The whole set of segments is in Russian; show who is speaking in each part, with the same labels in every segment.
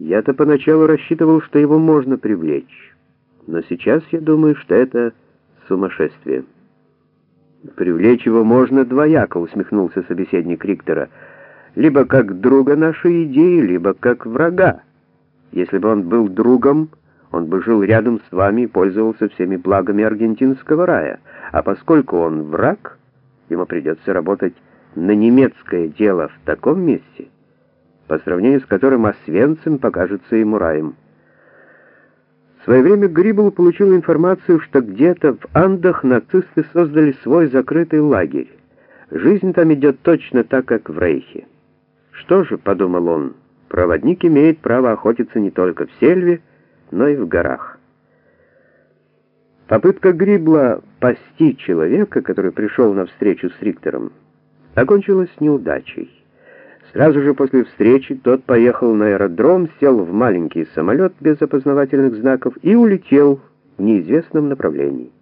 Speaker 1: Я-то поначалу рассчитывал, что его можно привлечь, но сейчас я думаю, что это сумасшествие. Привлечь его можно двояко, усмехнулся собеседник Риктора, либо как друга нашей идеи, либо как врага. Если бы он был другом, он бы жил рядом с вами и пользовался всеми благами аргентинского рая, а поскольку он враг, ему придется работать на немецкое дело в таком месте, по сравнению с которым Освенцим покажется ему раем. В свое время Грибл получил информацию, что где-то в Андах нацисты создали свой закрытый лагерь. Жизнь там идет точно так, как в Рейхе. Что же, подумал он, проводник имеет право охотиться не только в сельве, но и в горах. Попытка Грибла пасти человека, который пришел на встречу с Риктором, окончилась неудачей. Сразу же после встречи тот поехал на аэродром, сел в маленький самолет без опознавательных знаков и улетел в неизвестном направлении.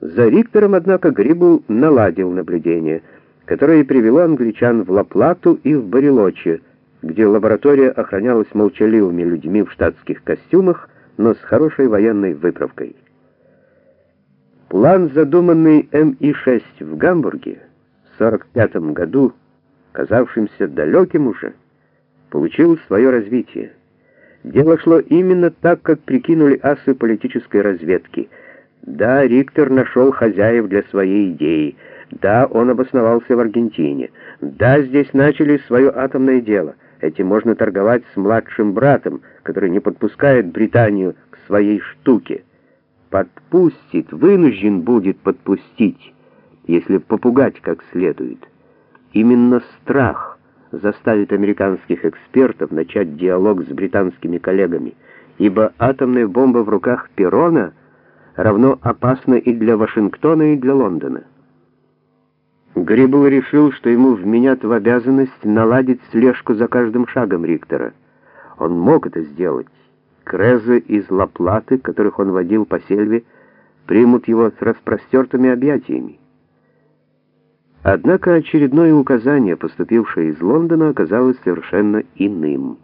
Speaker 1: За Риктором, однако, Грибл наладил наблюдение, которое привело англичан в Лаплату и в Барелоче, где лаборатория охранялась молчаливыми людьми в штатских костюмах, но с хорошей военной выправкой. План, задуманный МИ-6 в Гамбурге в 1945 году, казавшимся далеким уже, получил свое развитие. Дело шло именно так, как прикинули асы политической разведки. Да, Риктор нашел хозяев для своей идеи. Да, он обосновался в Аргентине. Да, здесь начали свое атомное дело. Этим можно торговать с младшим братом, который не подпускает Британию к своей штуке. Подпустит, вынужден будет подпустить, если попугать как следует. Именно страх заставит американских экспертов начать диалог с британскими коллегами, ибо атомная бомба в руках Перона равно опасна и для Вашингтона, и для Лондона. Грибл решил, что ему вменят в обязанность наладить слежку за каждым шагом Риктора. Он мог это сделать. Крезы из Лаплаты, которых он водил по сельве, примут его с распростертыми объятиями. Однако очередное указание, поступившее из Лондона, оказалось совершенно иным.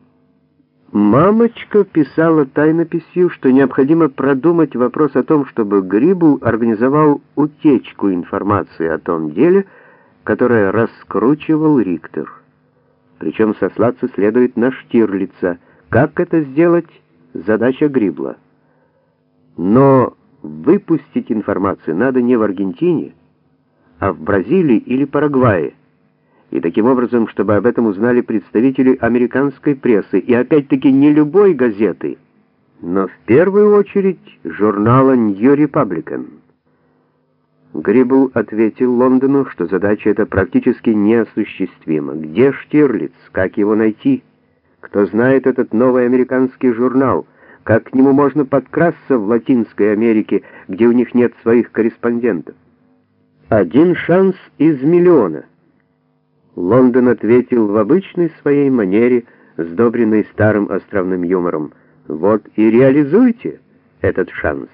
Speaker 1: Мамочка писала тайнописью, что необходимо продумать вопрос о том, чтобы Грибу организовал утечку информации о том деле, которое раскручивал Риктор. Причем сослаться следует на Штирлица. Как это сделать? Задача Грибла. Но выпустить информацию надо не в Аргентине, а в Бразилии или Парагвае, и таким образом, чтобы об этом узнали представители американской прессы, и опять-таки не любой газеты, но в первую очередь журнала New Republican. Грибл ответил Лондону, что задача эта практически неосуществима. Где Штирлиц? Как его найти? Кто знает этот новый американский журнал? Как к нему можно подкрасться в Латинской Америке, где у них нет своих корреспондентов? Один шанс из миллиона. Лондон ответил в обычной своей манере, сдобренной старым островным юмором. Вот и реализуйте этот шанс.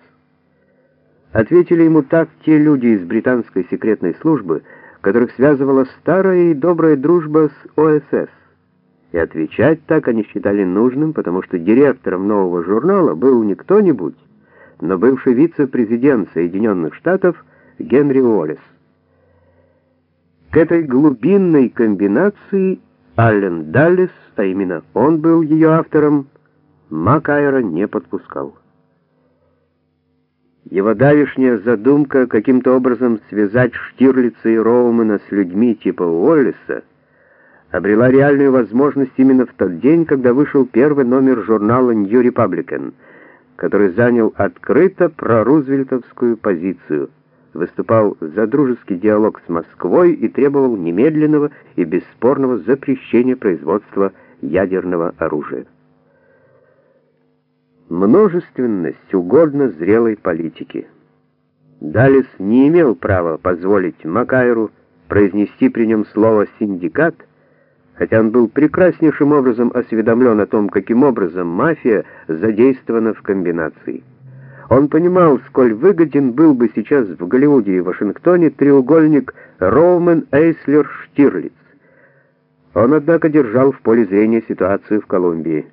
Speaker 1: Ответили ему так те люди из британской секретной службы, которых связывала старая и добрая дружба с ОСС. И отвечать так они считали нужным, потому что директором нового журнала был не кто-нибудь, но бывший вице-президент Соединенных Штатов Генри Уоллес. К этой глубинной комбинации Аллен Даллес, а именно он был ее автором, Макайра не подпускал. Его давишняя задумка каким-то образом связать Штирлица и Роумана с людьми типа Уоллеса обрела реальную возможность именно в тот день, когда вышел первый номер журнала New Republican, который занял открыто прорузвельтовскую позицию – выступал за дружеский диалог с Москвой и требовал немедленного и бесспорного запрещения производства ядерного оружия. Множественность угодно зрелой политики. Далис не имел права позволить Макайру произнести при нем слово «синдикат», хотя он был прекраснейшим образом осведомлен о том, каким образом мафия задействована в комбинации. Он понимал, сколь выгоден был бы сейчас в Голливуде и Вашингтоне треугольник Роумен Эйслер Штирлиц. Он, однако, держал в поле зрения ситуацию в Колумбии.